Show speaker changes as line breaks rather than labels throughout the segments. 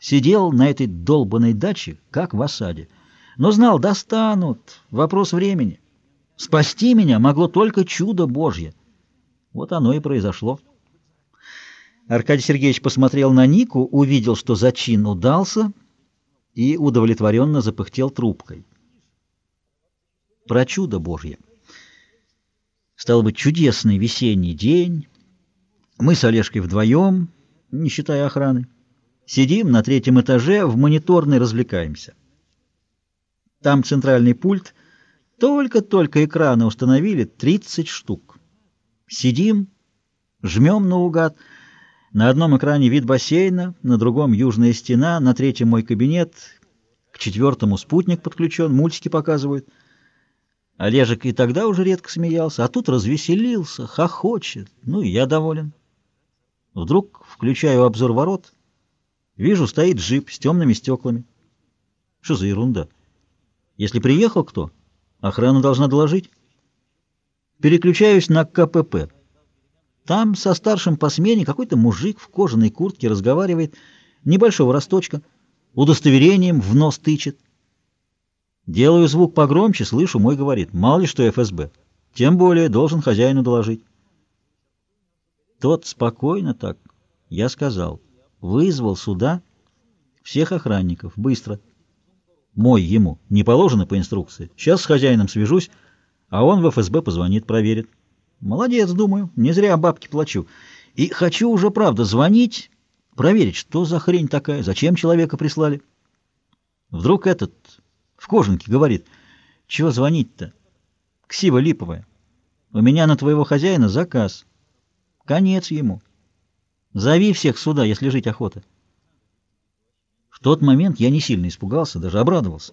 Сидел на этой долбанной даче, как в осаде. Но знал, достанут, вопрос времени. Спасти меня могло только чудо Божье. Вот оно и произошло. Аркадий Сергеевич посмотрел на Нику, увидел, что зачин удался, и удовлетворенно запыхтел трубкой. Про чудо Божье. Стал быть, чудесный весенний день. Мы с Олежкой вдвоем, не считая охраны, сидим на третьем этаже, в мониторной развлекаемся. Там центральный пульт, только-только экраны установили, 30 штук. Сидим, жмем наугад. На одном экране вид бассейна, на другом южная стена, на третьем мой кабинет, к четвертому спутник подключен, мультики показывают. Олежек и тогда уже редко смеялся, а тут развеселился, хохочет. Ну и я доволен. Вдруг включаю обзор ворот, вижу, стоит джип с темными стеклами. Что за ерунда? Если приехал кто, охрана должна доложить. Переключаюсь на КПП. Там со старшим по смене какой-то мужик в кожаной куртке разговаривает, небольшого росточка, удостоверением в нос тычет. Делаю звук погромче, слышу, мой говорит, мало ли что ФСБ. Тем более должен хозяину доложить. Тот спокойно так, я сказал, вызвал сюда всех охранников, быстро. Мой ему, не положено по инструкции. Сейчас с хозяином свяжусь, а он в ФСБ позвонит, проверит. Молодец, думаю, не зря бабки плачу. И хочу уже, правда, звонить, проверить, что за хрень такая, зачем человека прислали. Вдруг этот в кожанке, говорит, чего звонить-то? Ксива липовая. У меня на твоего хозяина заказ. Конец ему. Зови всех сюда, если жить охота. В тот момент я не сильно испугался, даже обрадовался.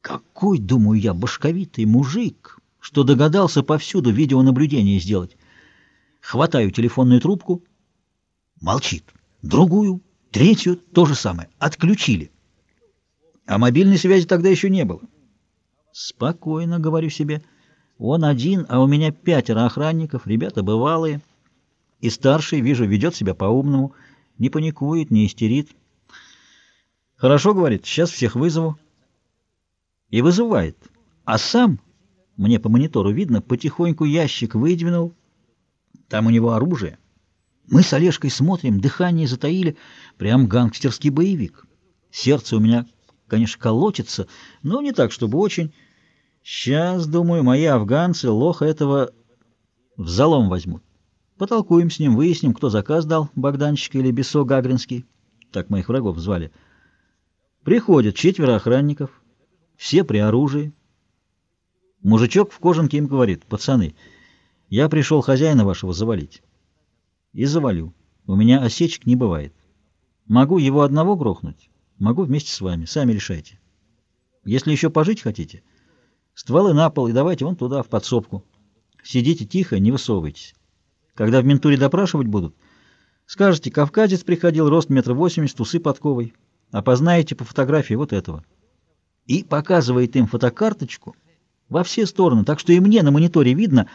Какой, думаю я, башковитый мужик, что догадался повсюду видеонаблюдение сделать. Хватаю телефонную трубку. Молчит. Другую, третью, то же самое. Отключили. А мобильной связи тогда еще не было. Спокойно, говорю себе. Он один, а у меня пятеро охранников, ребята бывалые. И старший, вижу, ведет себя по-умному, не паникует, не истерит. Хорошо, говорит, сейчас всех вызову. И вызывает. А сам, мне по монитору видно, потихоньку ящик выдвинул. Там у него оружие. Мы с Олежкой смотрим, дыхание затаили. Прям гангстерский боевик. Сердце у меня конечно, колотится, но не так, чтобы очень. Сейчас, думаю, мои афганцы лоха этого в залом возьмут. Потолкуем с ним, выясним, кто заказ дал, Богданчик или Бесо Гагринский. Так моих врагов звали. Приходят четверо охранников, все при оружии. Мужичок в кожанке им говорит, пацаны, я пришел хозяина вашего завалить. И завалю. У меня осечек не бывает. Могу его одного грохнуть, Могу вместе с вами. Сами решайте. Если еще пожить хотите, стволы на пол и давайте вон туда, в подсобку. Сидите тихо, не высовывайтесь. Когда в ментуре допрашивать будут, скажете, кавказец приходил, рост метр восемьдесят, усы подковой. Опознаете по фотографии вот этого. И показывает им фотокарточку во все стороны, так что и мне на мониторе видно,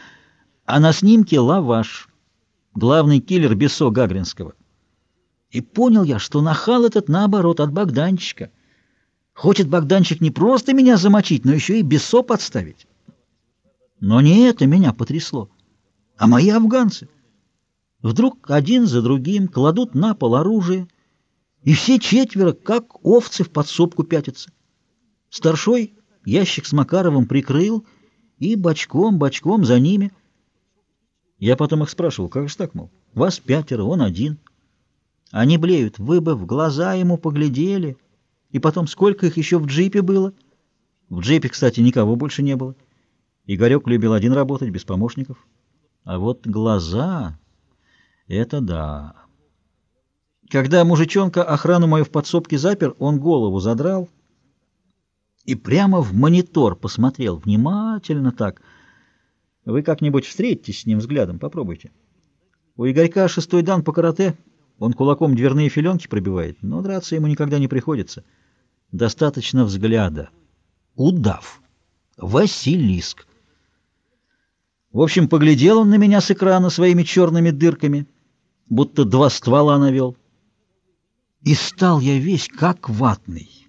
а на снимке лаваш, главный киллер Бессо Гагринского. И понял я, что нахал этот, наоборот, от Богданчика. Хочет Богданчик не просто меня замочить, но еще и бесо подставить. Но не это меня потрясло, а мои афганцы. Вдруг один за другим кладут на пол оружие, и все четверо, как овцы, в подсобку пятятся. Старшой ящик с Макаровым прикрыл, и бочком-бочком за ними. Я потом их спрашивал, как же так, мол, вас пятеро, он один — они блеют. Вы бы в глаза ему поглядели. И потом, сколько их еще в джипе было? В джипе, кстати, никого больше не было. Игорек любил один работать, без помощников. А вот глаза — это да. Когда мужичонка охрану мою в подсобке запер, он голову задрал и прямо в монитор посмотрел, внимательно так. Вы как-нибудь встретитесь с ним взглядом, попробуйте. У Игорька шестой дан по карате — он кулаком дверные филенки пробивает, но драться ему никогда не приходится. Достаточно взгляда. Удав. Василиск. В общем, поглядел он на меня с экрана своими черными дырками, будто два ствола навел. И стал я весь как ватный.